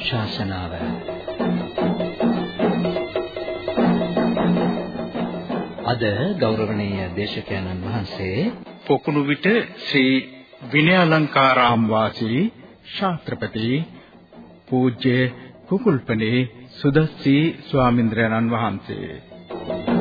ධර්මානුශාසනාව අද ගෞරවනීය දේශකයන්න් වහන්සේ පොකුණු විට ශ්‍රී විනයාලංකාරාම් වාසී ශාස්ත්‍රපති පූජ්‍ය කුකුල්පනේ සුදස්සී ස්වාමින්ද්‍රයන්න් වහන්සේ. භගවතෝ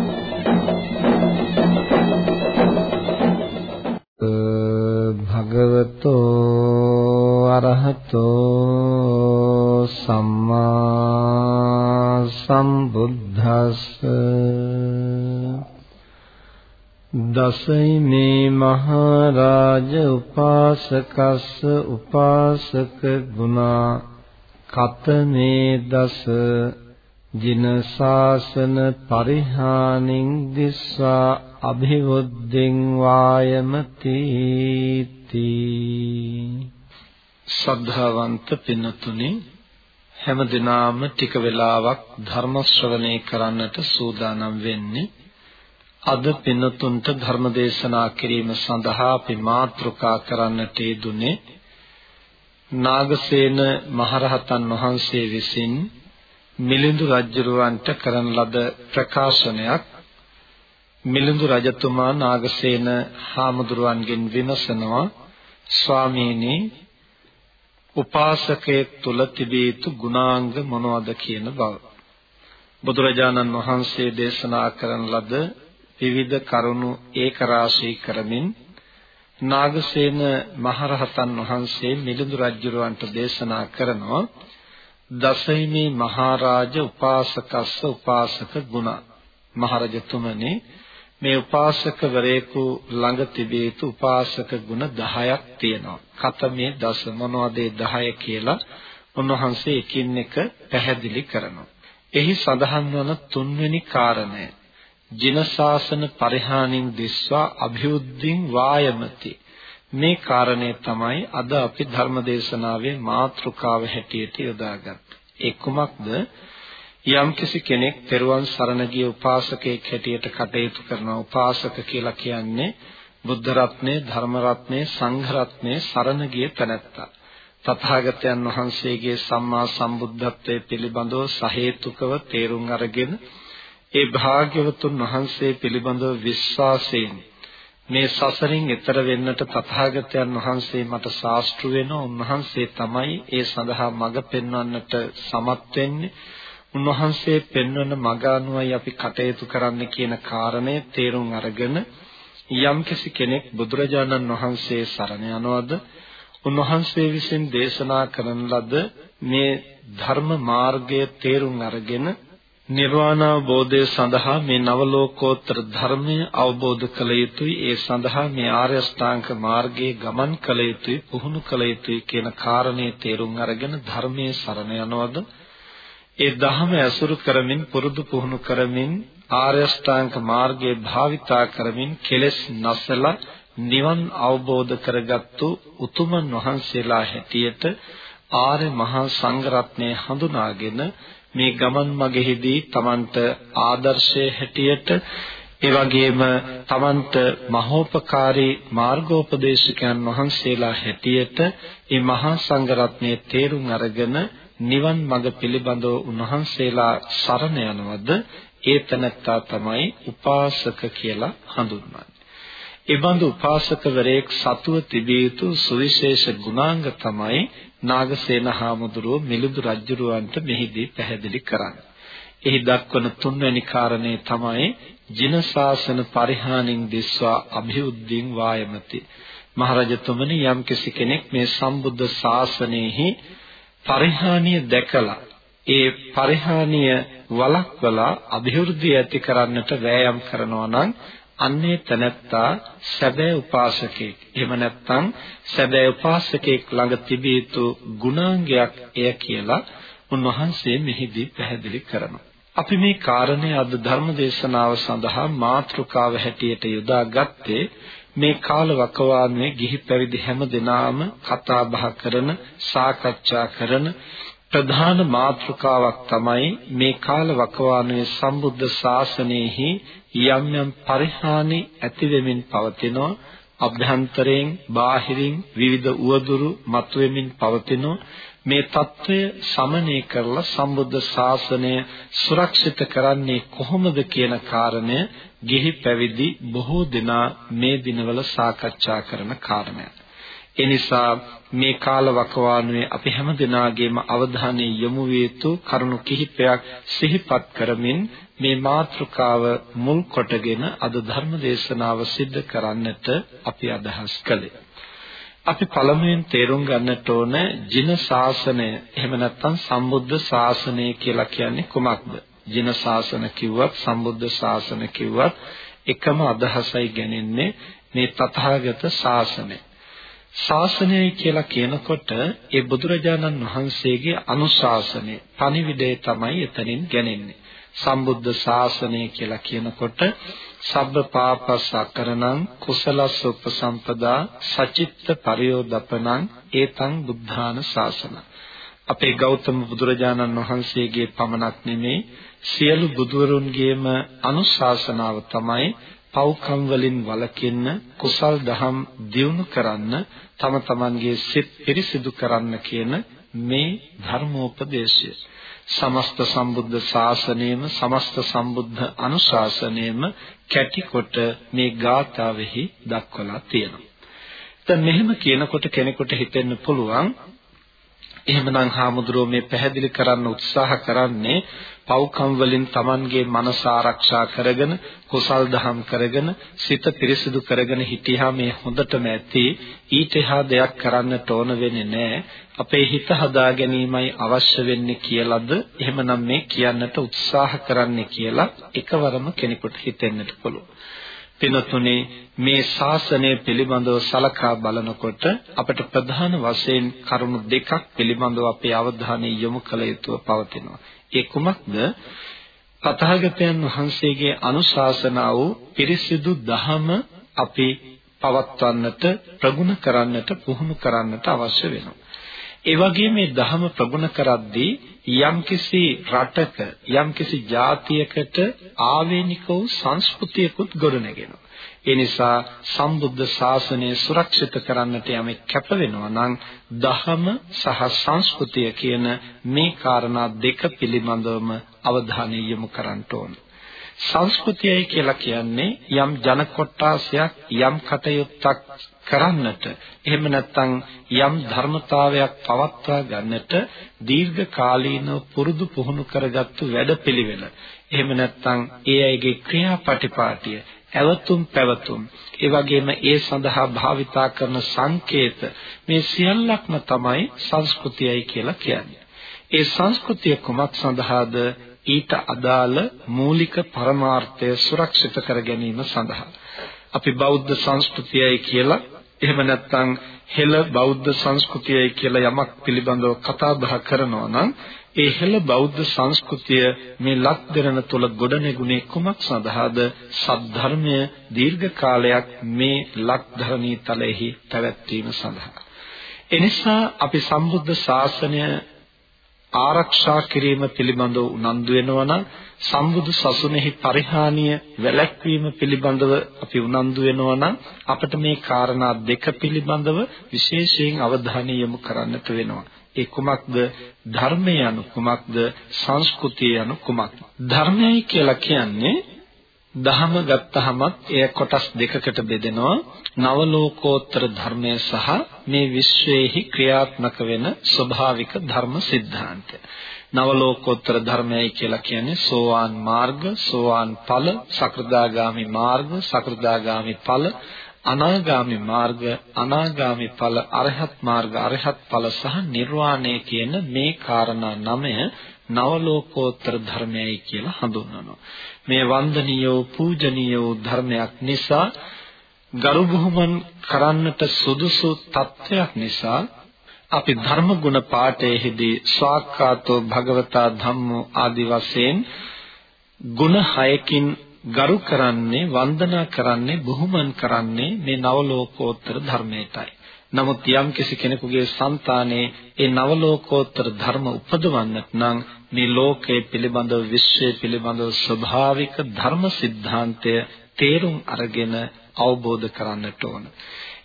දසයිමේ මහරජ උපාසකස්ස උපාසක ගුණා කතමේ දස ජින ශාසන පරිහානින් දිස්වා අභිවුද්ධින් වායමති ශ්‍රද්ධාවන්ත පින්නතුනි හැම දිනාම ටික වෙලාවක් ධර්ම ශ්‍රවණය කරන්නට සූදානම් වෙන්නේ අද පින්නතුන්ට ධර්ම දේශනා කිරීම සඳහා අපි මාතෘකා කරන්නට යෙදුනේ නාගසේන මහරහතන් වහන්සේ විසින් මිලිඳු රජුරවන්ට කරන ලද ප්‍රකාශනයක්. මිලිඳු රජතුමා නාගසේන හාමුදුරුවන්ගෙන් විමසනවා ස්වාමීනි උපාසකයේ තුල තිබී යුතු ගුණාංග මොනවද? කියන බව. බුදුරජාණන් වහන්සේ දේශනා කරන ලද විවිධ කරුණු ඒක රාශී කරමින් නාගසේන මහරහතන් වහන්සේ මිලිඳු රජුරවන්ට දේශනා කරනවා දසයිමේ මහරජ උපාසකස්ස උපාසක ගුණ මහරජතුමනි මේ උපාසකවරයෙකු ළඟ තිබිය යුතු උපාසක ගුණ 10ක් තියෙනවා. කතමේ දස මොනවද 10 කියලා උන්වහන්සේ එකින් එක පැහැදිලි කරනවා. එහි සඳහන් වන තුන්වෙනි කාරණය ජින ශාසන පරිහානින් දිස්වා අභිවුද්ධින් වායමති මේ කාරණේ තමයි අද අපි ධර්මදේශනාවේ මාතෘකාව හැටියට යොදාගත්තේ. ඒ කුමක්ද? යම්කිසි කෙනෙක් තෙරුවන් සරණ ගිය උපාසකයෙක් හැටියට කටයුතු කරනවා. උපාසක කියලා කියන්නේ බුද්ධ රත්නේ, ධර්ම රත්නේ, සංඝ රත්නේ සරණ ගිය තැනැත්තා. තථාගතයන් වහන්සේගේ සම්මා සම්බුද්ධත්වයේ පිළිබඳව සහේතුකව තේරුම් අරගෙන ඒ භාග්‍යවතුන් වහන්සේ පිළිබඳව විශ්වාසයෙන් මේ සසරින් එතර වෙන්නට තථාගතයන් වහන්සේ මට ශාස්ත්‍රු වෙනවා උන්වහන්සේ තමයි ඒ සඳහා මඟ පෙන්වන්නට සමත් වෙන්නේ. උන්වහන්සේ පෙන්වන මඟ අනුවයි අපි කටයුතු කරන්න කියන කාරණය තේරුම් අරගෙන යම්කිසි කෙනෙක් බුදුරජාණන් වහන්සේ සරණ යනවද උන්වහන්සේ විසින් දේශනා කරන ලද මේ ධර්ම මාර්ගය තේරුම් අරගෙන නිර්වාණ අවබෝධය සඳහා මේ නවලෝකෝත්තර ධර්මය අවබෝධ කළ යුතුයි. ඒ සඳහා මේ ආර්ය අෂ්ටාංග මාර්ගයේ ගමන් කළ යුතුයි පුහුණු කළ යුතුයි කියන කාරණේ තේරුම් අරගෙන ධර්මයේ සරණ යනවද? ඒ ධහම ඇසුරු කරමින් පුරුදු පුහුණු කරමින් ආර්ය අෂ්ටාංග මාර්ගයේ භාවිතා කරමින් කෙලෙස් නැසලා නිවන් අවබෝධ කරගත්තු උතුමන් වහන්සේලා හැටියට ආර්ය මහා සංඝරත්නය හඳුනාගෙන මේ ගමන් මගෙහිදී Tamanට ආදර්ශයේ හැටියට ඒ වගේම Tamanට මහෝපකාරී මාර්ගෝපදේශකයන් වහන්සේලා හැටියට මේ මහා සංඝරත්නයේ තේරුම් අරගෙන නිවන් මඟ පිළිබඳව උන්වහන්සේලා සරණ යනවද ඒ තැනත්තා තමයි උපාසක කියලා හඳුන්වන්නේ. ඒ බඳු උපාසකවරයෙක් සතුව තිබිය යුතු සුවිශේෂ ගුණාංග තමයි නාගසේන හාමුදුරුව මිලිඳු රජුරවන්ට මෙහිදී පැහැදිලි කරන්නේ. එහි දක්වන තුන්වැනි කාරණේ තමයි ජින ශාසන පරිහානින් දිස්වා અભිවුද්ධින් වායමති. මහරජතුමනි යම්කිසි කෙනෙක් මේ සම්බුද්ධ ශාසනයෙහි පරිහානිය දැකලා ඒ පරිහානිය වළක්වලා અભිවෘද්ධිය ඇති කරන්නට වෑයම් කරනවා නම් අන්නේ තැනැත්තා සැබෑ උපාසකෙක්. එහෙම නැත්නම් සැබෑ උපාසකෙක් ළඟ තිබිය යුතු ගුණාංගයක් එය කියලා උන්වහන්සේ මෙහිදී පැහැදිලි කරනවා. අපි මේ කාරණේ අද ධර්ම දේශනාව සඳහා මාතෘකාව හැටියට යොදාගත්තේ මේ කාල වකවානුවේ ගිහි පැවිදි හැම දෙනාම කතා බහ කරන සාකච්ඡා කරන ප්‍රධාන මාතෘකාවක් තමයි මේ කාල වකවානුවේ සම්බුද්ධ ශාසනයෙහි යම් යම් පරිහානි ඇති වෙමින් පවතිනවා අභ්‍යන්තරයෙන් බාහිරින් විවිධ උවදුරු මතුවෙමින් පවතිනවා මේ తত্ত্বය සමනය කරලා සම්බුද්ධ ශාසනය සුරක්ෂිත කරන්නේ කොහොමද කියන කාරණය ගිහි පැවිදි බොහෝ දෙනා මේ දිනවල සාකච්ඡා කරන කාරණයක්. ඒ නිසා මේ කාල වකවානුවේ අපි හැම දිනාගේම අවධානය යොමු විය යුතු කරුණු කිහිපයක් සිහිපත් කරමින් මේ මාතෘකාව මුල් කොටගෙන අද ධර්ම දේශනාව සිද්ධ කරන්නට අපි අදහස් කළේ. අපි පළමුවෙන් තේරුම් ගන්නට ඕන ජින ශාසනය එහෙම නැත්නම් සම්බුද්ධ ශාසනය කියලා කියන්නේ කුමක්ද? ජින ශාසන කිව්වත් සම්බුද්ධ ශාසන කිව්වත් එකම අදහසයි ගැනෙන්නේ මේ තථාගත ශාසනය. ශාසනය කියලා කියනකොට ඒ බුදුරජාණන් වහන්සේගේ අනුශාසනය, පණිවිඩය තමයි එතනින් ගැනෙන්නේ. සම්බුද්ධ ශාසනය කියලා කියනකොට සබ්බ පාපස්සකරණං කුසලස්ස උපසම්පදා සචිත්ත පරියෝදපනං ඒතං බුද්ධාන ශාසන අපේ ගෞතම බුදුරජාණන් වහන්සේගේ පමණක් නෙමේ සියලු බුදුවරුන්ගේම අනුශාසනාව තමයි පව්කම් වලින් වළකින්න කුසල් දහම් දියුණු කරන්න තම තමන්ගේ සිත් පිරිසිදු කරන්න කියන මේ ධර්මෝපදේශය සමස්ත සම්බුද්ධ ශාසනයම සමස්ත සම්බුද්ධ අනුශාසනයම කැටිකොට මේ ගාථාවෙහි දක්වලා තියෙනවා. දැන් මෙහෙම කියනකොට කෙනෙකුට හිතෙන්න පුළුවන් එහෙමනම් හාමුදුරුවෝ මේ පැහැදිලි කරන්න උත්සාහ කරන්නේ පව්කම් වලින් Tamanගේ මනස ආරක්ෂා කරගෙන කුසල් දහම් කරගෙන සිත පිරිසිදු කරගෙන හිටියා මේ හොඳටම ඇති. ඊට එහා දෙයක් කරන්නට ඕන වෙන්නේ නැහැ අපේ හිත හදා ගැනීමයි අවශ්‍ය වෙන්නේ කියලාද? එහෙමනම් මේ කියන්නට උත්සාහ කරන්නේ කියලා එකවරම කෙනෙකුට හිතෙන්නට පුළුවන්. පිනතුනේ මේ ශාසනය පිළිබඳව සලකා බලනකොට අපට ප්‍රධාන වශයෙන් කරුණු දෙකක් පිළිබඳව අපේ අවධානය යොමු කළ යුතුව පවතිනවා. ඒ කුමක්ද? තථාගතයන් වහන්සේගේ අනුශාසනාව පිරිසිදු දහම අපි පවත්වන්නට ප්‍රගුණ කරන්නට පුහුණු කරන්නට අවශ්‍ය වෙනවා. ඒ වගේම මේ ධහම ප්‍රගුණ කරද්දී යම්කිසි රටක යම්කිසි ජාතියකට ආවේනික වූ සංස්කෘතියකුත් ගොඩනගෙනවා. ඒ නිසා සම්බුද්ධ ශාසනය සුරක්ෂිත කරන්නට යමෙක් කැප වෙනවා නම් ධහම සහ සංස්කෘතිය කියන මේ කාරණා දෙක පිළිබඳවම අවධානය යොමු කරන්න ඕනේ. සංස්කෘතියයි කියලා කියන්නේ යම් ජන කොට්ටාසයක් යම් කටයුත්තක් කරන්නට එහෙම නැත්නම් යම් ධර්මතාවයක් පවත්වා ගන්නට දීර්ඝ කාලීනව පුරුදු පුහුණු කරගත්තු වැඩපිළිවෙල එහෙම නැත්නම් ඒ අයගේ ක්‍රියාපටිපාටිය ඇවතුම් පැවතුම්. ඒ වගේම ඒ සඳහා භාවිතා කරන සංකේත මේ සියල්ලක්ම තමයි සංස්කෘතියයි කියලා කියන්නේ. ඒ සංස්කෘතිය කුමක් සඳහාද? ඊට අදාළ මූලික පරමාර්ථය සුරක්ෂිත කර ගැනීම සඳහා. අපි බෞද්ධ සංස්කෘතියයි කියලා එහෙම නැත්නම් හෙළ බෞද්ධ සංස්කෘතියයි කියලා යමක් පිළිබඳව කතා බහ කරනවා නම් ඒ හෙළ බෞද්ධ සංස්කෘතිය මේ ලක් දෙරණ තුල ගොඩනැගුණේ කුමක් සඳහාද? සද්ධර්මය දීර්ඝ කාලයක් මේ ලක් ධර්මී තලෙහි පැවැත්වීම සඳහා. එනිසා අපි සම්බුද්ධ ශාසනය ආරක්ෂා කිරීම පිළිබඳව උනන්දු වෙනවා නම් සම්බුදු සසුනේහි පරිහානිය වැළැක්වීම පිළිබඳව අපි උනන්දු වෙනවා නම් අපිට මේ කාරණා දෙක පිළිබඳව විශේෂයෙන් අවධානය යොමු කරන්නට වෙනවා. ඒ කුමක්ද ධර්මය anu කුමක්ද? සංස්කෘතිය anu කුමක්ද? ධර්මයයි කියලා කියන්නේ දහම ගත්තහමත් එය කොටස් දෙකකට බෙදෙනවා. නව ලෝකෝත්තර ධර්මය සහ මේ විශ්වයේහි ක්‍රියාත්මක වෙන ස්වභාවික ධර්ම સિદ્ધාන්තය. නව ලෝකෝත්තර ධර්මයයි කියලා කියන්නේ සෝවාන් මාර්ග සෝවාන් ඵල සකෘදාගාමි මාර්ග සකෘදාගාමි ඵල අනාගාමි මාර්ග අනාගාමි ඵල අරහත් මාර්ග අරහත් ඵල සහ නිර්වාණය කියන මේ කාරණා නමය නවලෝකෝත්තර ධර්මයයි කියලා හඳුන්වනවා. මේ වන්දනීය පූජනීය ධර්මයක් නිසා ගරු බුහුමන් කරන්නට සුදුසු තත්වයක් නිසා අපි ධර්ම ගුණ පාඨයේදී ස්වාක්ඛාතෝ භගවතා ධම්මෝ ආදි වශයෙන් ගුණ හයකින් ගරු කරන්නේ වන්දනා කරන්නේ බුහුමන් කරන්නේ මේ නවලෝකෝත්තර ධර්මයටයි. නමුත් යම් කිසි කෙනෙකුගේ సంతානයේ ඒ නවලෝකෝත්තර ධර්ම උපදවන්නට නම් මේ ලෝකයේ පිළිබඳව විශ්වයේ පිළිබඳව ස්වභාවික ධර්ම સિદ્ધාන්තය තේරුම් අරගෙන අවබෝධ කරන්නට ඕන.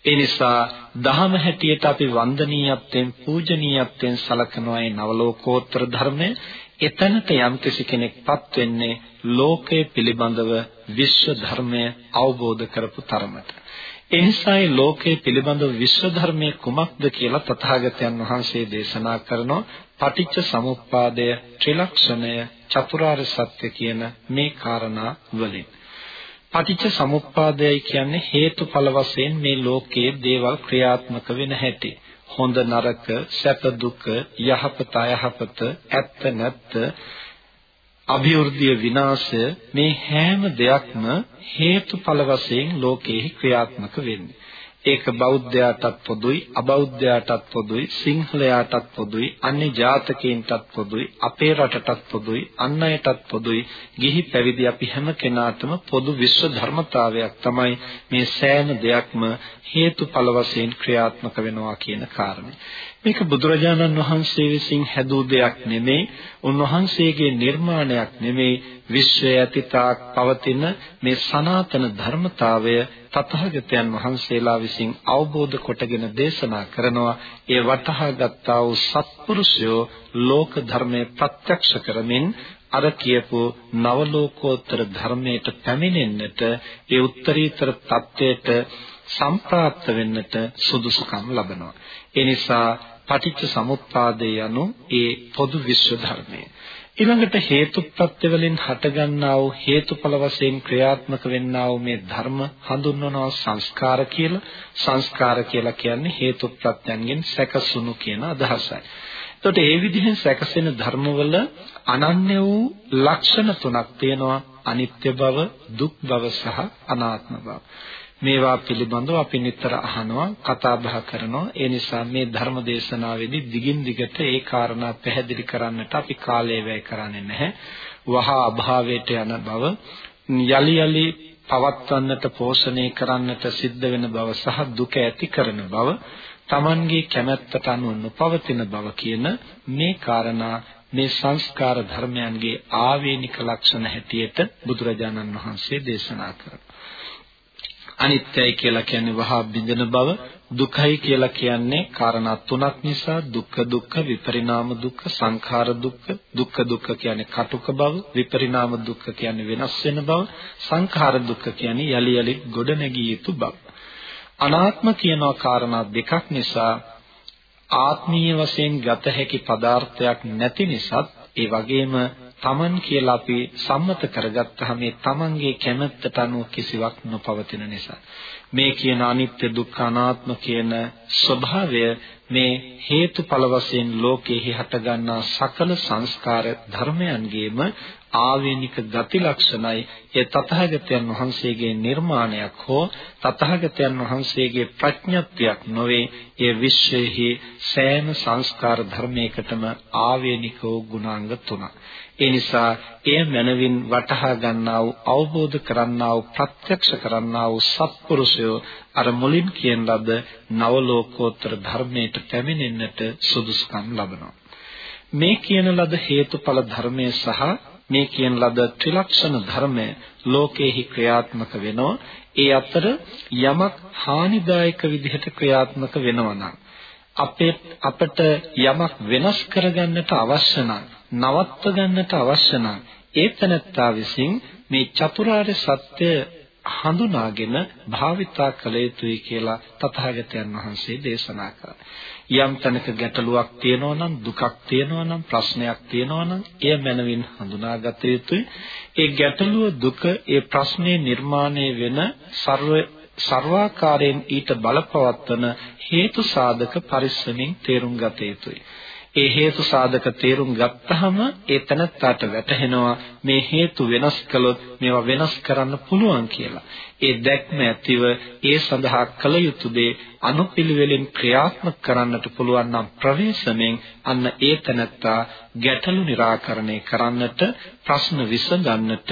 ඒ නිසා දහම හැටියට අපි වන්දනීයත්වයෙන් පූජනීයත්වයෙන් සලකනවා මේ නවලෝකෝත්තර ධර්මය. එතනට යම්කිසි කෙනෙක්පත් වෙන්නේ ලෝකය පිළිබඳව විශ්ව ධර්මය අවබෝධ කරපු තරමට. එනිසායි ලෝකයේ පිළිබඳව විශ්ව ධර්මයේ කුමක්ද කියලා තථාගතයන් වහන්සේ දේශනා කරනවා පටිච්ච සමුප්පාදය ත්‍රිලක්ෂණය චතුරාර්ය සත්‍ය කියන මේ කාරණා වලින්. පටිච්ච සමුප්පාදයයි කියන්නේ හේතුඵල වශයෙන් මේ ලෝකයේ දේවල් ක්‍රියාත්මක වෙන හැටි. හොඳ නරක, සැප දුක, යහපත අයහපත, ඇත්ත නැත්ත, අභිවෘද්ධිය විනාශය මේ හැම දෙයක්ම හේතුඵල වශයෙන් ලෝකයේ ක්‍රියාත්මක වෙන්නේ. ඒක බෞද්ධයාටත් පොදුයි අබෞද්ධයාටත් පොදුයි සිංහලයාටත් පොදුයි අන්‍ය ජාතකයන්ටත් පොදුයි අපේ රටටත් පොදුයි අන් අයටත් පොදුයි. ගිහි පැවිදි අපි හැම කෙනාටම පොදු විශ්ව ධර්මතාවයක් තමයි මේ සෑම දෙයක්ම හේතුඵල වශයෙන් ක්‍රියාත්මක වෙනවා කියන කාරණේ මේක බුදුරජාණන් වහන්සේ විසින් හැදූ දෙයක් නෙමෙයි උන්වහන්සේගේ නිර්මාණයක් නෙමෙයි විශ්වය ඇතිතාක් පවතින මේ සනාතන ධර්මතාවය තථාගතයන් වහන්සේලා විසින් අවබෝධ කොටගෙන දේශනා කරනවා ඒ වටහා ගත්තා වූ සත්පුරුෂයෝ ලෝක ධර්මයේ ප්‍රත්‍යක්ෂ කරමින් අර කියපු නවලෝකෝත්තර ධර්මයට පැමිණෙන්නට ඒ උත්තරීතර தත්වයට සම්ප්‍රාප්ත වෙන්නට සුදුසුකම් ලබනවා. ඒ නිසා පටිච්ච සමුප්පාදේ යනු ඒ පොදු විශ්ව ධර්මයේ ඊළඟට හේතුප්‍රත්‍ය වලින් හටගන්නා වූ හේතුඵල වශයෙන් ක්‍රියාත්මක වෙන්නා වූ මේ ධර්ම හඳුන්වනවා සංස්කාර කියලා. සංස්කාර කියලා කියන්නේ හේතුප්‍රත්‍යයන්ගෙන් සැකසුණු කියන අදහසයි. එතකොට ඒ විදිහෙන් සැකසෙන ධර්මවල අනන්‍ය වූ ලක්ෂණ තුනක් තියෙනවා. අනිත්‍ය බව, දුක් බව සහ අනාත්ම බව. මේවා පිළිබඳව අපි නිතර අහනවා කතා බහ කරනවා. ඒ නිසා මේ ධර්ම දේශනාවේදී දිගින් දිගට ඒ කාරණා පැහැදිලි කරන්නට අපි කාලය වැය කරන්නේ නැහැ. වහා අභාවයට යන බව යලි යලි පවත්වන්නට පෝෂණය කරන්නට සිද්ධ වෙන බව සහ දුක ඇති කරන බව Tamanගේ කැමැත්තට අනුව නොපවතින බව කියන මේ කාරණා මේ සංස්කාර ධර්මයන්ගේ ආවේනික ලක්ෂණ හැටියට බුදුරජාණන් වහන්සේ දේශනා කරනවා. අනිත්‍යයි කියලා කියන්නේ වහා බිඳෙන බව දුකයි කියලා කියන්නේ කාරණා තුනක් නිසා දුක්ඛ දුක්ඛ විපරිණාම දුක්ඛ සංඛාර දුක්ඛ. දුක්ඛ දුක්ඛ කියන්නේ කටුක බව විපරිණාම දුක්ඛ කියන්නේ වෙනස් වෙන බව සංඛාර දුක්ඛ කියන්නේ යලි යලි ගොඩ නැගී යුතු බව. අනාත්ම කියනවා කාරණා දෙකක් නිසා ආත්මීය වශයෙන් ගත හැකි පදාර්ථයක් නැති නිසා ඒ වගේම තමන් කියලා අපි සම්මත කරගත්තාම මේ තමන්ගේ කැමැත්තට අනුව කිසිවක් නොපවතින නිසා. මේ කියන අනිත්‍ය දුක්ඛ අනාත්ම කියන ස්වභාවය මේ හේතුඵල වශයෙන් ලෝකෙහි හටගන්නා සකල සංස්කාර ධර්මයන්ගේම ආවේනික ගති ලක්ෂණයි. ඒ තථාගතයන් වහන්සේගේ නිර්මාණයක් හෝ තථාගතයන් වහන්සේගේ ප්‍රඥප්තියක් නොවේ. ඒ විශ්වයේහි සෑම සංස්කාර ධර්මයකටම ආවේනික වූ ගුණාංග තුනක්. ඒ නිසා එය මනවින් වටහා ගන්නා වූ අවබෝධ කරන්නා වූ ප්‍රත්‍යක්ෂ කරන්නා වූ සත්පුරුෂයෝ අර මුලින් කියන ලද නවලෝකෝත්තර ධර්මයට පැමිණෙන්නට සුදුසුකම් ලබනවා. මේ කියන ලද හේතුඵල ධර්මයේ සහ මේ කියන ලද ත්‍රිලක්ෂණ ධර්මය ලෝකේහි ක්‍රියාත්මක වෙනවා ඒ අතර යමක් හානිදායක විදිහට ක්‍රියාත්මක වෙනවා නම් අපේ අපට යමක් වෙනස් කරගන්නට අවශ්‍ය නම් නවත්ව ගන්නට අවශ්‍ය නම් ඒ තනත්තා විසින් මේ චතුරාර්ය සත්‍ය හඳුනාගෙන භාවිතා කළ යුතුයි කියලා තථාගතයන් වහන්සේ දේශනා කළා. යම් තැනක ගැටලුවක් තියෙනවා නම් දුකක් තියෙනවා නම් ප්‍රශ්නයක් තියෙනවා නම් එය මනවින් හඳුනාගත යුතුයි. ඒ ගැටලුව දුක ඒ ප්‍රශ්නේ නිර්මාණය වෙන ਸਰව ਸਰවාකාරයෙන් ඊට බලපවත්වන හේතු සාධක පරිස්සමින් තේරුම් ගත යුතුයි. ඒ හේතු සාධක තේරුම් ගත්තහම ඒ තැනත්තාට වැටහෙනවා මේ හේතු වෙනස් කළොත් මේවා වෙනස් කරන්න පුළුවන් කියලා. ඒ දැක්ම ඇතිව ඒ සඳහා කළ යුතු දේ අනුපිළිවෙලින් ක්‍රියාත්මක කරන්නට පුළුවන් නම් ප්‍රවේශමෙන් අන්න ඒ තනත්තා ගැටලු निराකරණය කරන්නට ප්‍රශ්න විසඳන්නට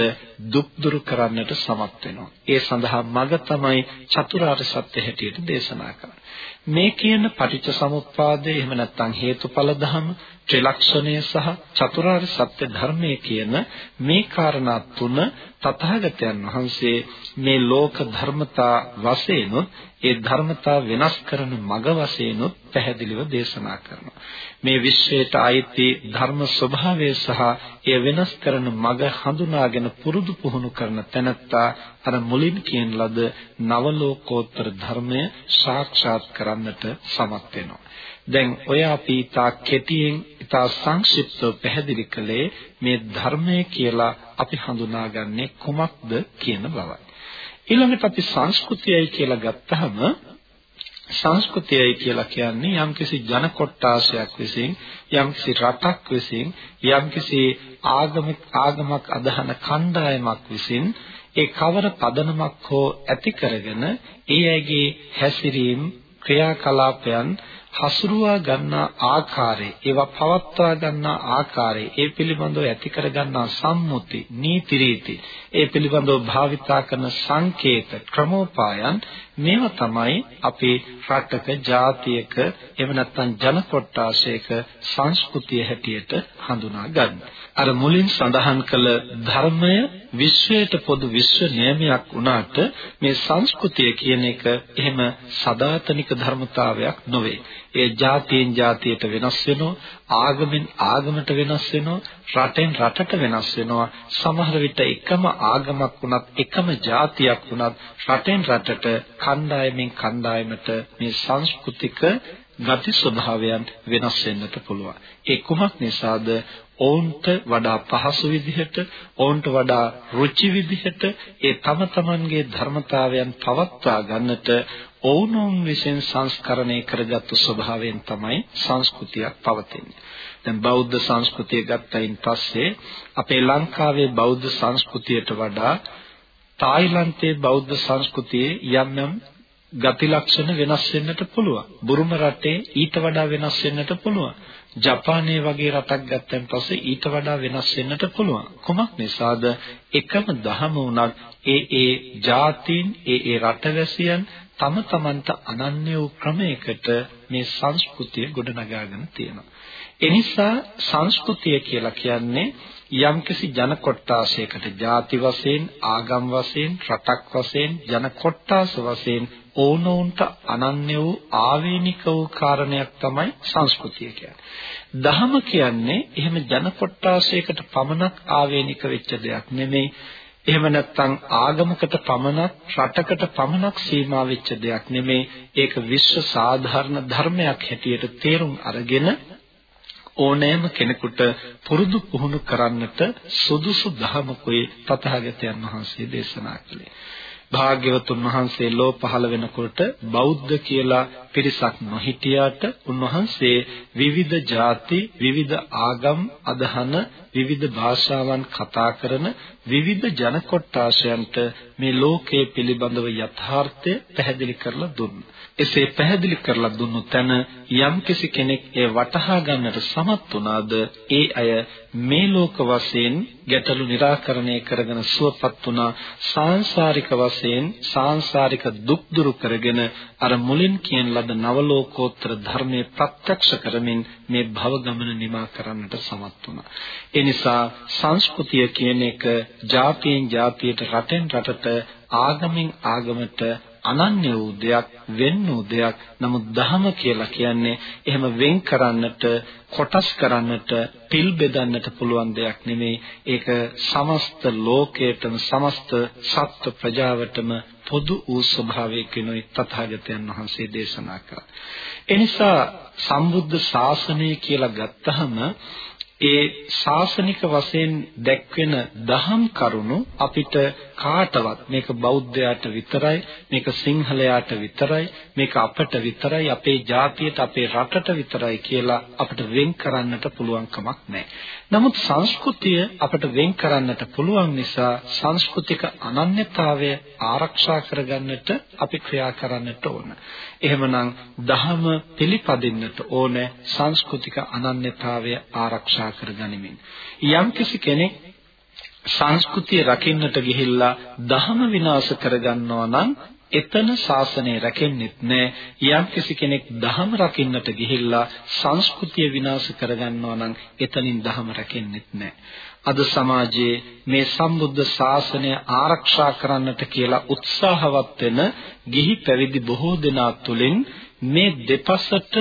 දුක් දුරු කරන්නට සමත් වෙනවා. ඒ සඳහා මඟ තමයි චතුරාර්ය සත්‍ය හැටියට දේශනා කරන්නේ. මේ කියන පටිච්ච සමුප්පාදය එහෙම නැත්නම් හේතුඵල ධම ත්‍රිලක්ෂණය සහ චතුරාර්ය සත්‍ය ධර්මයේ කියන මේ කාරණා තුන තථාගතයන් වහන්සේ මේ ලෝක ධර්මතා වශයෙන් ඒ ධර්මතා වෙනස් කරන මඟ වශයෙන් පැහැදිලිව දේශනා කරනවා. මේ විශ්වයට අයිති ධර්ම ස්වභාවය සහ ඒ වෙනස් කරන මඟ හඳුනාගෙන පුරුදු පුහුණු කරන තැනැත්තා අර මුලින් කියන ලද නවලෝකෝත්තර ධර්මය සාක්ෂාත් කරන්නට සමත් වෙනවා. දැන් ඔය අපි ඉතා කෙටියෙන් ඉතා සංක්ෂිප්තව පැහැදිලි කළේ මේ ධර්මය කියලා අපි හඳුනාගන්නේ කුමක්ද කියන බවයි. ඊළඟට අපි සංස්කෘතියයි කියලා ගත්තහම සංස්කෘතියයි කියලා කියන්නේ යම්කිසි ජන කොට්ටාසයක් විසින් යම්කිසි රටක් විසින් යම්කිසි ආගමික ආගමක් අදහන කණ්ඩායමක් විසින් ඒ කවර පදනමක් හෝ ඇති කරගෙන ඒ අයගේ හැසිරීම ක්‍රියාකලාපයන් හසුරුවා ගන්නා ආකාරය ඒවා පවත්වා ගන්නා ආකාරය ඒ පිළිබඳව ඇති කර ගන්නා සම්මුති නීති රීති ඒ පිළිබඳව භාවිතා කරන සංකේත ක්‍රමෝපායන් මේවා තමයි අපේ රටක ජාතියක එහෙම නැත්නම් ජන කොට්ටාශයක සංස්කෘතිය හැටියට හඳුනාගන්නේ අර මුලින් සඳහන් කළ ධර්මය විශ්වයට පොදු විශ්ව නියමයක් වුණාට මේ සංස්කෘතිය කියන එක එහෙම සදාතනික ධර්මතාවයක් නොවේ. ඒ ජාතියෙන් ජාතියට වෙනස් වෙනවා ආගමෙන් ආගමට වෙනස් වෙනවා රටෙන් රටට වෙනස් වෙනවා සමහර විට එකම ආගමක් වුණත් එකම ජාතියක් වුණත් රටෙන් රටට කණ්ඩායමෙන් කණ්ඩායමට මේ සංස්කෘතික ගති ස්වභාවයන් වෙනස් වෙන්නට පුළුවන්. ඒ කුමක් නිසාද? ඔවුන්ට වඩා පහසු විදිහට ඔවුන්ට වඩා රුචි විදිහට ඒ තම තමන්ගේ ධර්මතාවයන් පවත්වා ගන්නට ඔවුනොන් විසින් සංස්කරණය කරගත්තු ස්වභාවයෙන් තමයි සංස්කෘතියක් පවතින්නේ. දැන් බෞද්ධ සංස්කෘතිය ගත්තයින් පස්සේ අපේ ලංකාවේ බෞද්ධ සංස්කෘතියට වඩා තායිලන්තයේ බෞද්ධ සංස්කෘතියේ යම් යම් ගති ලක්ෂණ වෙනස් වෙන්නට පුළුවන්. බුරුම රටේ ඊට වඩා වෙනස් වෙන්නට පුළුවන්. ජපානයේ වගේ රටක් ගත්තන් පස්සේ ඊට වඩා වෙනස් වෙන්නට පුළුවන්. කොමක් නිසාද? එකම දහම උනත් ඒ ඒ ජාතීන් ඒ ඒ රටවැසියන් තම තමන්ට අනන්‍ය වූ ක්‍රමයකට මේ සංස්කෘතිය ගොඩනගාගෙන තියෙනවා. එනිසා සංස්කෘතිය කියලා කියන්නේ යම්කිසි ජන කොට්ටාසයකට ಜಾති වශයෙන් ආගම් වශයෙන් රටක් වශයෙන් ජන කොට්ටාස වශයෙන් ඕනෝන්ට අනන්‍ය වූ ආවේනික වූ කාරණයක් තමයි සංස්කෘතිය කියන්නේ. දහම කියන්නේ එහෙම ජන කොට්ටාසයකට පමණක් ආවේනික වෙච්ච දෙයක් නෙමෙයි. එහෙම නැත්නම් ආගමකට පමණක් රටකට පමණක් සීමා වෙච්ච දෙයක් නෙමෙයි. ඒක විශ්ව සාධාරණ ධර්මයක් හැටියට තේරුම් අරගෙන ඕනෑම කෙනෙකුට පුරුදු පුහුණු කරන්නට සුදුසු ධහමකුයි තථාගතයන් වහන්සේ දේශනා කළේ. භාග්‍යවතුන් වහන්සේ ලෝ පහළ වෙනකොට බෞද්ධ කියලා පිරිසක් නොහිටියාට උන්වහන්සේ විවිධ ಜಾති විවිධ ආගම් අදහන විවිධ භාෂාවන් කතා කරන විවිධ ජන කොට්ටාශයන්ට මේ ලෝකයේ පිළිබඳව යථාර්ථය පැහැදිලි කරලා දුන්නා. එසේ පැහැදිලි කරලා දුන්නු තැන යම්කිසි කෙනෙක් ඒ වටහා ගන්නට සමත් වුණාද ඒ අය මේ ලෝක වශයෙන් ගැටලු निराකරණය කරගෙන සුවපත් වුණා සාංශාරික වශයෙන් සාංශාරික දුක් දුරු කරගෙන අර මුලින් කියන ලද නවලෝකෝත්තර ධර්මයේ ප්‍රත්‍යක්ෂ කරමින් මේ භව ගමන නිමා කරන්නට සමත් වුණා. ඒ නිසා සංස්කෘතිය කියන එක ජාතියෙන් ජාතියට රටෙන් රටට ආගමින් ආගමට අනන්‍ය වූ දෙයක් වෙන් වූ දෙයක්. නමුත් ධහම කියලා කියන්නේ එහෙම වෙන් කරන්නට කොටස් කරන්නට පිල් බෙදන්නට පුළුවන් දෙයක් නෙමෙයි. ඒක සමස්ත ලෝකයටම සමස්ත සත්ව ප්‍රජාවටම පොදු වූ ස්වභාවයකිනුයි තථාගතයන් වහන්සේ දේශනා කළා එනිසා සම්බුද්ධ ශාසනය කියලා ගත්තහම ඒ ශාසනික වශයෙන් දැක්වෙන දහම් කරුණු අපිට කාටවත් මේක බෞද්ධයාට විතරයි මේක සිංහලයාට විතරයි මේක අපට විතරයි අපේ ජාතියට අපේ රටට විතරයි කියලා අපිට වෙන් කරන්නට පුළුවන් කමක් නැහැ. නමුත් සංස්කෘතිය අපිට වෙන් කරන්නට පුළුවන් නිසා සංස්කෘතික අනන්‍යතාවය ආරක්ෂා කරගන්නට අපි ක්‍රියා කරන්නට ඕන. එහෙමනම් දහම පිළිපදින්නට ඕන සංස්කෘතික අනන්‍යතාවය ආරක්ෂා කරගනිමින්. යම්කිසි කෙනෙක් සංස්කෘතිය රකින්නට ගිහිල්ලා දහම විනාශ කරගන්නවා නම් එතන ශාසනය රැකෙන්නෙත් නෑ. යම්කිසි කෙනෙක් දහම රකින්නට ගිහිල්ලා සංස්කෘතිය විනාශ කරගන්නවා නම් එතනින් දහම රැකෙන්නෙත් නෑ. අද සමාජයේ මේ සම්බුද්ධ ශාසනය ආරක්ෂා කරන්නට කියලා උත්සාහවත් වෙන ගිහි පැවිදි බොහෝ දෙනා තුලින් මේ දෙපසට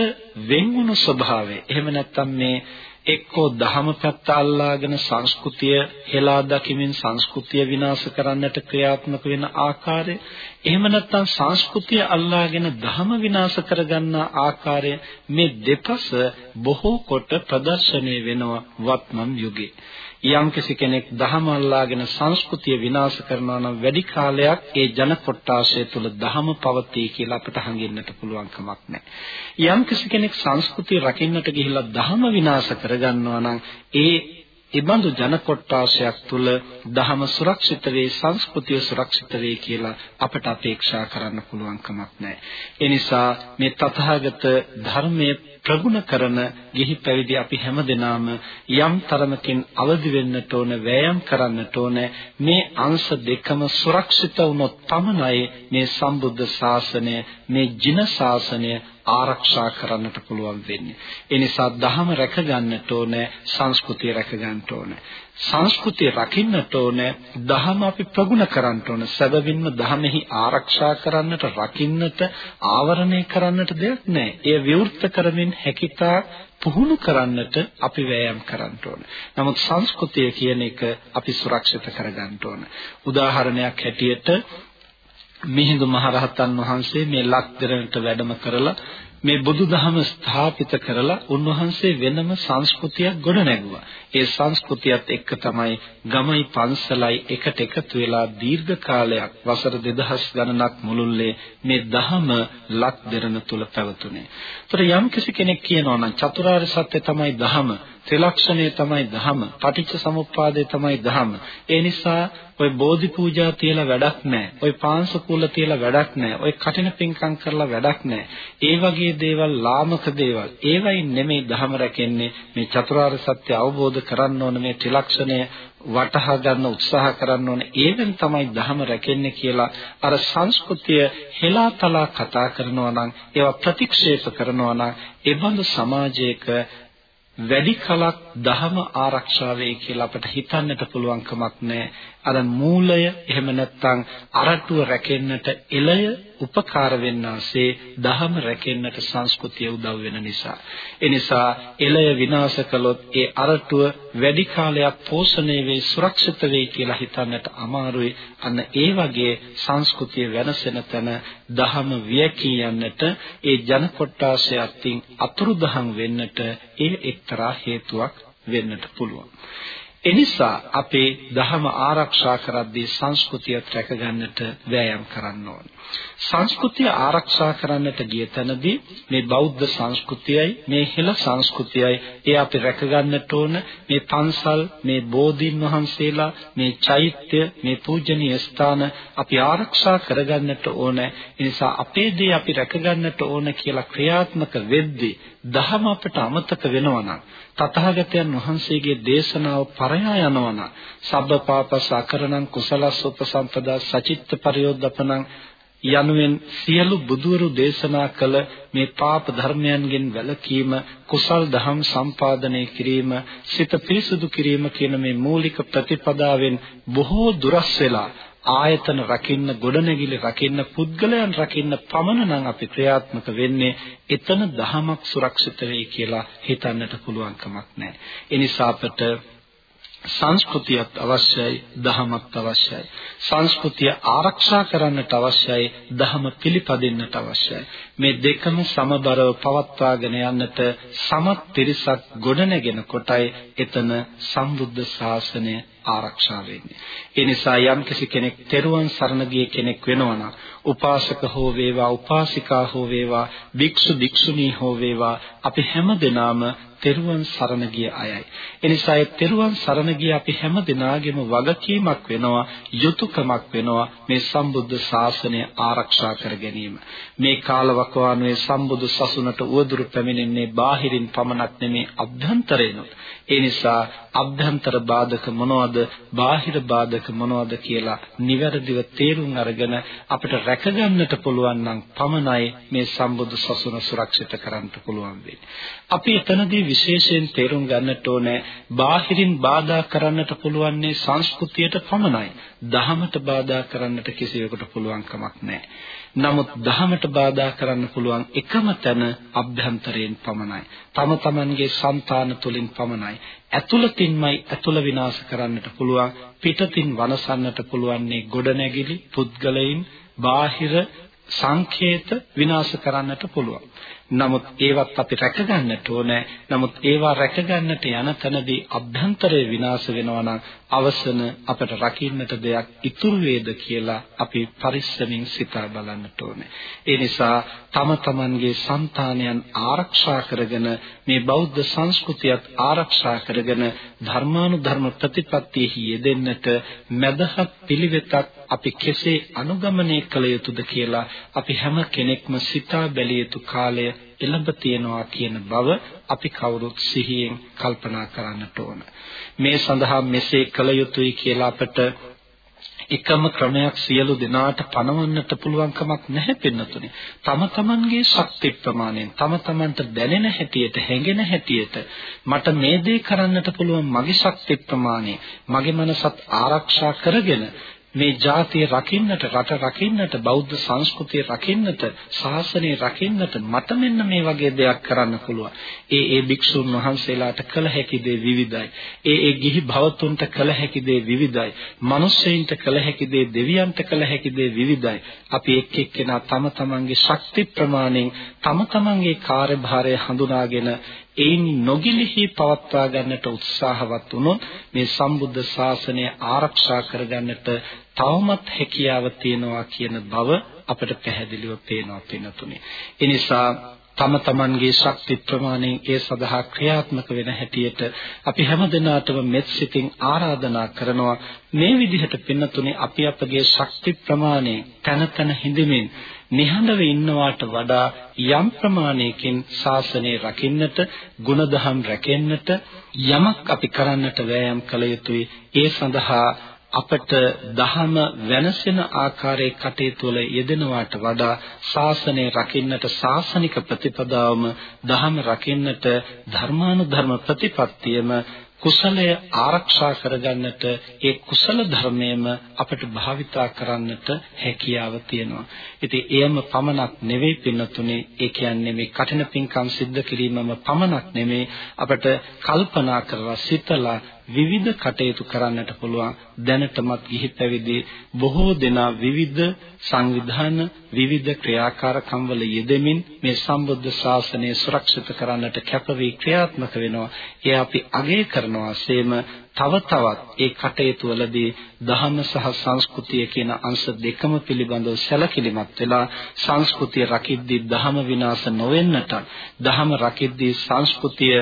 වෙන්වුණු ස්වභාවය. එහෙම නැත්නම් මේ එක්කෝ දහම පැත්ත අල්ලාගෙන සංස්කෘතිය හෙලා දකිමින් සංස්කෘතිය විනාශ කරන්නට ක්‍රියාත්මක වෙන ආකාරය එහෙම නැත්නම් සංස්කෘතිය අල්ලාගෙන දහම විනාශ කරගන්න ආකාරය මේ දෙපස බොහෝ කොට ප්‍රදර්ශනය වෙනවා වත්මන් යුගයේ. යම්කිසි කෙනෙක් දහම අල්ලාගෙන සංස්කෘතිය විනාශ කරනවා නම් වැඩි කාලයක් ඒ ජන කොට්ටාශය තුල දහම පවතී කියලා අපට හංගෙන්නට පුළුවන් කමක් නැහැ. යම්කිසි කෙනෙක් සංස්කෘතිය රකින්නට ගිහිල්ලා දහම විනාශ කරගන්නවා නම් ඒ ඉබඳු ජන කොට්ටාශයක් තුල දහම සුරක්ෂිත වේ සංස්කෘතිය සුරක්ෂිත වේ කියලා අපට අපේක්ෂා කරන්න පුළුවන් කමක් නැහැ. ඒ නිසා මේ තථාගත ධර්මයේ ප්‍රගුණ කරන ගිහි පැවිදි අපි හැමදෙනාම යම් තරමකින් අවදි වෙන්නට ඕන වෑයම් කරන්නට ඕන මේ අංශ දෙකම සුරක්ෂිත වුණොත් පමණයි මේ සම්බුද්ධ ශාසනය මේ ජින ශාසනය ආරක්ෂා කරන්නට පුළුවන් වෙන්නේ. ඒ නිසා ධහම රැක ගන්නට ඕනේ, සංස්කෘතිය රැක ගන්නට ඕනේ. සංස්කෘතිය රකින්නට ඕනේ, ධහම අපි ප්‍රගුණ කරන්නට ඕනේ. සැබවින්ම ධහමෙහි ආරක්ෂා කරන්නට, රකින්නට, ආවරණය කරන්නට දෙයක් නැහැ. එය විවෘත කරමින් හැකිතා පුහුණු කරන්නට අපි වෑයම් කරන්න ඕනේ. නමුත් සංස්කෘතිය කියන එක අපි සුරක්ෂිත කරගන්න ඕනේ. උදාහරණයක් හැටියට මිහිඳු මහරහතන් වහන්සේ මේ ලක්දරනට වැඩම කරලා මේ බුදුදහම ස්ථාපිත කරලා උන්වහන්සේ වෙනම සංස්කෘතියක් ගොඩනැගුවා. ඒ සංස්කෘතියත් එක්ක තමයි ගමයි පන්සලයි එකට එකතු වෙලා දීර්ඝ කාලයක් වසර 2000 ගණනක් මුළුල්ලේ මේ දහම ලක්දරන තුල පැවතුනේ. ඒතර යම් කෙනෙක් කියනවා නම් චතුරාර්ය සත්‍ය තමයි දහම ත්‍රිලක්ෂණය තමයි ධහම. පටිච්ච සමුප්පාදය තමයි ධහම. ඒ නිසා ඔය බෝධි පූජා තියලා වැඩක් නැහැ. ඔය පාංශකූල තියලා වැඩක් නැහැ. ඔය කටින පිංකම් කරලා වැඩක් නැහැ. ඒ වගේ දේවල් ලාමක දේවල්. ඒවයින් නෙමෙයි ධහම රැකෙන්නේ. මේ චතුරාර්ය සත්‍ය අවබෝධ කරන්න ඕන මේ ත්‍රිලක්ෂණය වටහා ගන්න උත්සාහ කරන්න ඕනේ ඒවෙන් තමයි ධහම රැකෙන්නේ කියලා අර සංස්කෘතිය හෙලාතලා කතා කරනවා නම් ඒවා ප්‍රතික්ෂේප කරනවා නම් ඒ බඳු සමාජයක වැඩි කලක් දහම ආරක්ෂා වෙයි කියලා අපිට හිතන්නට පුළුවන් කමක් නැහැ. අර මූලය එහෙම නැත්නම් අරටුව රැකෙන්නට එළය උපකාර වෙන්නාසේ දහම රැකෙන්නට සංස්කෘතිය උදව් වෙන නිසා. ඒ නිසා එළය විනාශ කළොත් ඒ අරටුව වැඩි කාලයක් පෝෂණය වෙයි සුරක්ෂිත වෙයි කියලා හිතන්නට අමාරුයි. අන්න ඒ වගේ සංස්කෘතිය වෙනසෙන තැන දහම වියකී යන්නට ඒ ජන කොට්ටාසය අතින් අතුරුදහන් වෙන්නට ඒ එක්තරා හේතුවක් වෙන්නට පුළුවන්. එනිසා අපේ ධර්ම ආරක්ෂා කරද්දී සංස්කෘතියත් රැකගන්නට වෑයම් කරන්න ඕනේ. සංස්කෘතිය ආරක්ෂා කරන්නට ගිය තැනදී මේ බෞද්ධ සංස්කෘතියයි මේ හෙළ සංස්කෘතියයි ඒ අපි රැකගන්නට ඕන මේ පන්සල් මේ බෝධීන් වහන්සේලා මේ චෛත්‍ය මේ පූජනීය ස්ථාන අපි ආරක්ෂා කරගන්නට ඕන ඒ නිසා අපේ දේ අපි රැකගන්නට ඕන කියලා ක්‍රියාත්මක වෙද්දී දහම අපට අමතක වෙනවා නම් තථාගතයන් වහන්සේගේ දේශනාව පරයා යනවා නම් සබ්බපාපස අකරණං කුසලස්ස උපසම්පදා සචිත්ත පරියෝද්දපනං යනුවෙන් සියලු බුදුවරු දේශනා කළ මේ පාප ධර්මයන්ගෙන් වැළකීම කුසල් දහම් සම්පාදනය කිරීම සිත පිරිසුදු කිරීම කියන මේ මූලික ප්‍රතිපදාවෙන් බොහෝ දුරස් වෙලා ආයතන රකින්න ගොඩනැගිලි රකින්න පුද්ගලයන් රකින්න පමණ නම් අපි ක්‍රියාත්මක වෙන්නේ එතන දහමක් සුරක්ෂිත වෙයි කියලා හිතන්නට පුළුවන් කමක් නැහැ. ඒ නිසා අපට සංස්කෘතියත් අවශ්‍යයි දහමත් අවශ්‍යයි සංස්කෘතිය ආරක්ෂා කරන්නට අවශ්‍යයි දහම පිළිපදින්නට අවශ්‍යයි මේ දෙකම සමබරව පවත්වාගෙන යන්නට සමත් පිරිසක් ගොඩනැගෙන කොටයි එතන සම්බුද්ධ ශාසනය ආරක්ෂා වෙන්නේ. ඒ නිසා යම් කෙනෙක් තෙරුවන් සරණ ගිය කෙනෙක් වෙනවා නම් උපාසක හෝ වේවා උපාසිකා හෝ වේවා භික්ෂු භික්ෂුණී හෝ වේවා අපි හැම දෙනාම තෙරුවන් සරණ ගිය අයයි. එනිසා ඒ තෙරුවන් සරණ ගිය අපි හැම දෙනාගේම වගකීමක් වෙනවා, යුතුයකමක් වෙනවා මේ සම්බුද්ධ ශාසනය ආරක්ෂා කර ගැනීම. මේ කාලවකවානුවේ සම්බුදු සසුනට උවදුරු පැමිණෙන්නේ බාහිරින් පමණක් නෙමේ අභ්‍යන්තරේනොත්. ඒ නිසා අභ්‍යන්තර බාධක මොනවද බාහිර බාධක මොනවද කියලා නිවැරදිව තේරුම් අරගෙන අපිට රැකගන්නට පුළුවන් නම් පමණයි මේ සම්බුදු සසුන සුරක්ෂිත කරන්න පුළුවන් වෙන්නේ. අපි එතනදී විශේෂයෙන් තේරුම් ගන්නට ඕනේ බාහිරින් බාධා කරන්නට පුළුවන්නේ සංස්කෘතියට පමණයි. දහමට බාධා කරන්නට කිසිවෙකුට පුළුවන් කමක් නැහැ. නමුත් දහමට බාධා කරන්න පුළුවන් එකම තැන අභ්‍යන්තරයෙන් පමණයි. තම තමන්ගේ సంతාන තුලින් පමණයි. ඇතුළතින්මයි ඇතුළ විනාශ කරන්නට පුළුවන්. පිටතින් වනසන්නට පුළුවන්නේ ගොඩනැගිලි, පුද්ගලයින්, බාහිර සංකේත විනාශ කරන්නට පුළුවන්. නමුත් ඒවත් අපි රැකගන්නට ඕනේ. නමුත් ඒවා රැකගන්නට යන තැනදී අභ්‍යන්තරය විනාශ වෙනවා නම් අවසන අපට රකින්නට දෙයක් ඉතුරු වේද කියලා අපි පරිස්සමින් සිතා බලන්නට ඕනේ. ඒ නිසා තම තමන්ගේ సంతානයන් ආරක්ෂා කරගෙන මේ බෞද්ධ සංස්කෘතියත් ආරක්ෂා කරගෙන ධර්මානුධර්ම ප්‍රතිපත්තියෙහි යෙදෙන්නට මදහත් පිළිවෙතක් අපි කෙසේ අනුගමනය කළ යුතුද කියලා අපි හැම කෙනෙක්ම සිතා බැලිය යුතු කාලය එළඹ තියෙනවා කියන බව අපි කවුරුත් සිහියෙන් කල්පනා කරන්නට ඕන. මේ සඳහා මෙසේ කළ යුතුයි කියලා අපට එකම ක්‍රමයක් සියලු දෙනාට පනවන්නට පුළුවන් කමක් නැහැ පින්නතුනේ. තම තමන්ගේ ශක්ති ප්‍රමාණයෙන් තම තමන්ට දැනෙන හැටියට හැඟෙන හැටියට මට මේ දේ කරන්නට පුළුවන් මගේ ශක්ති ප්‍රමාණය මගේ මනසත් ආරක්ෂා කරගෙන මේ ජාතිය රකින්නට රට රකින්නට බෞද්ධ සංස්කෘතිය රකින්නට ශාසනය රකින්නට මට මෙන්න මේ වගේ දෙයක් කරන්න පුළුවන්. ඒ ඒ භික්ෂුන් වහන්සේලාට කළ හැකි දේ විවිධයි. ඒ ඒ ගිහි භවතුන්ට කළ හැකි දේ විවිධයි. මිනිස්සෙයින්ට කළ හැකි දේ දෙවියන්ට කළ හැකි දේ විවිධයි. අපි එක් එක්කෙනා තම තමන්ගේ ශක්ති ප්‍රමාණයෙන් තම තමන්ගේ කාර්යභාරය හඳුනාගෙන ඒන් නොගිලිහි පවත්වා ගන්නට උත්සාහවත් වුණොත් මේ සම්බුද්ධ ශාසනය ආරක්ෂා කරගන්නට තවමත් හැකියාව තියෙනවා කියන බව අපට පැහැදිලිව පේනවා පින්නතුනේ. ඒ නිසා තම තමන්ගේ ශක්ති ප්‍රමාණයෙන් ඒ සඳහා ක්‍රියාත්මක වෙන හැටියට අපි හැමදෙනාටම මෙත් සිතින් ආරාධනා කරනවා මේ විදිහට පින්නතුනේ අපි අපගේ ශක්ති ප්‍රමාණය තන තන හිඳමින් නිහඬව ඉන්නවාට වඩා යම් ප්‍රමාණයකින් ශාසනය රකින්නට, ගුණධම් රැකෙන්නට යමක් අපි කරන්නට වෑයම් කළ යුතුයි. ඒ සඳහා අපට දහම වෙනසෙන ආකාරයේ කටයුතු වල යෙදෙනවාට වඩා ශාසනය රකින්නට ශාසනික ප්‍රතිපදාවම දහම රකින්නට ධර්මානුධර්ම ප්‍රතිපත්තියම කුසලය ආරක්ෂා කරගන්නට ඒ කුසල ධර්මයේම අපට භාවිතා කරන්නට හැකියාව තියෙනවා. ඉතින් එයම පමණක් නෙවෙයි පින්නතුනේ ඒ කියන්නේ මේ කඨින පින්කම් සිද්ධ කිරීමම පමණක් නෙමෙයි අපට කල්පනා කරලා සිතලා විවිධ කටයුතු කරන්නට පුළුවන් දැනටමත් ගිහි පැවිදි බොහෝ දෙනා විවිධ සංවිධාන විවිධ ක්‍රියාකාරකම් වල යෙදෙමින් මේ සම්බුද්ධ ශාසනය සුරක්ෂිත කරන්නට කැපවී ක්‍රියාත්මක වෙනවා. ඒ අපි අගය කරනවා සේම තව තවත් ඒ කටයුතු වලදී දහම සහ සංස්කෘතිය කියන අංශ දෙකම පිළිබඳව සැලකිලිමත් වෙලා සංස්කෘතිය රකිද්දී දහම විනාශ නොවෙන්නට දහම රකිද්දී සංස්කෘතිය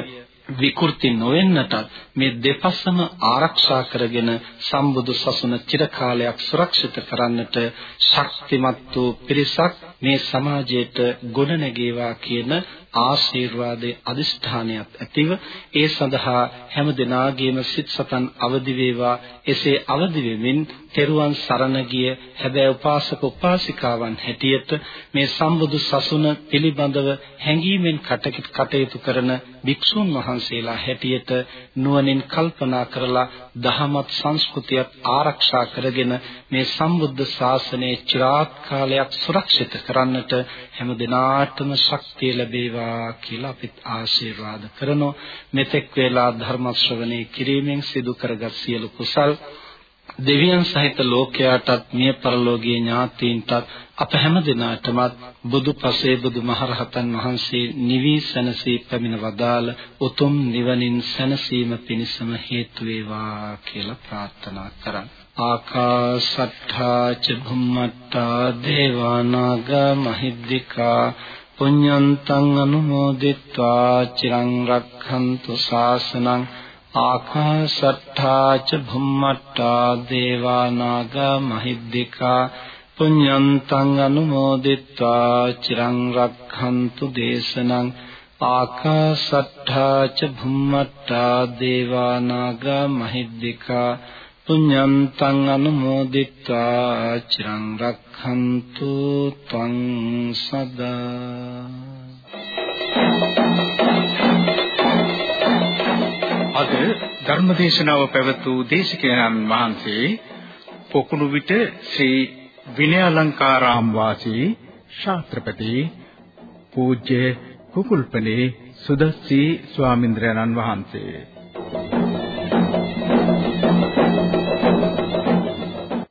විකෘති නොවෙන්නට මේ දෙපසම ආරක්ෂා කරගෙන සම්බුදු සසුන චිරකාලයක් සුරක්ෂිත කරන්නට ශක්තිමත් වූ පිරිසක් මේ සමාජයට ගොඩනැගේවා කියන ආශිර්වාදයේ අදිෂ්ඨානයක් ඇතිව ඒ සඳහා හැම දිනාගේම සිත් සතන් අවදි වේවා. එසේ අවදි වෙමින් තෙරුවන් සරණ ගිය හැබැයි උපාසක උපාසිකාවන් හැටියට මේ සම්බුදු සසුන පිළිබඳව හැඟීමෙන් කටයුතු කරන භික්ෂුන් වහන්සේලා හැටියට නුවණින් කල්පනා කරලා දහමත් සංස්කෘතියත් ආරක්ෂා කරගෙන මේ සම්බුද්ධ ශාසනය চিරාත් කාලයක් සුරක්ෂිත කරන්නට හැම දිනාටම ශක්තිය ලැබේවා කියලා අපිත් ආශිර්වාද කරනවා මෙතෙක් වේලා ධර්ම ශ්‍රවණේ කිරීමෙන් සිදු කරගත් සියලු කුසල් දෙවියන් සහිත ලෝකයාටත් මිය පරලෝකීය ඥාතීන්ටත් අප හැම දිනාටමත් බුදු පසේ බුදු මහරහතන් වහන්සේ නිවි සැනසී පැමිණ වදාළ උතුම් නිවනින් සැනසීම පිණිසම හේතු වේවා කියලා ප්‍රාර්ථනා කරන්. ආකාශට්ඨා ච භුම්මට්ඨා දේවානාග මහිද්దికා පුඤ්ඤන්තං අනුමෝදිත්වා චිරං රක්ඛන්තු ශාසනං ආකාශට්ඨා ච භුම්මට්ඨා දේවානාග මහිද්దికා පුඤ්ඤන්තං අනුමෝදිත්වා චිරං රක්ඛන්තු දේශනං ආකාශට්ඨා ච භුම්මට්ඨා දේවානාග මහිද්దికා පුඤ්ඤන්තං අනුමෝදිත්වා චිරං රක්ඛන්තු ත්වං සදා අද ධර්මදේශනාව පැවැත් වූ දේශකයන්න් වහන්සේ පොකුණු විට ශ්‍රී විනයාලංකාරාම් වාසී ශාස්ත්‍රපති පූජ්‍ය කුකුල්පනේ සුදස්සී ස්වාමින්ද්‍රයන්න් වහන්සේ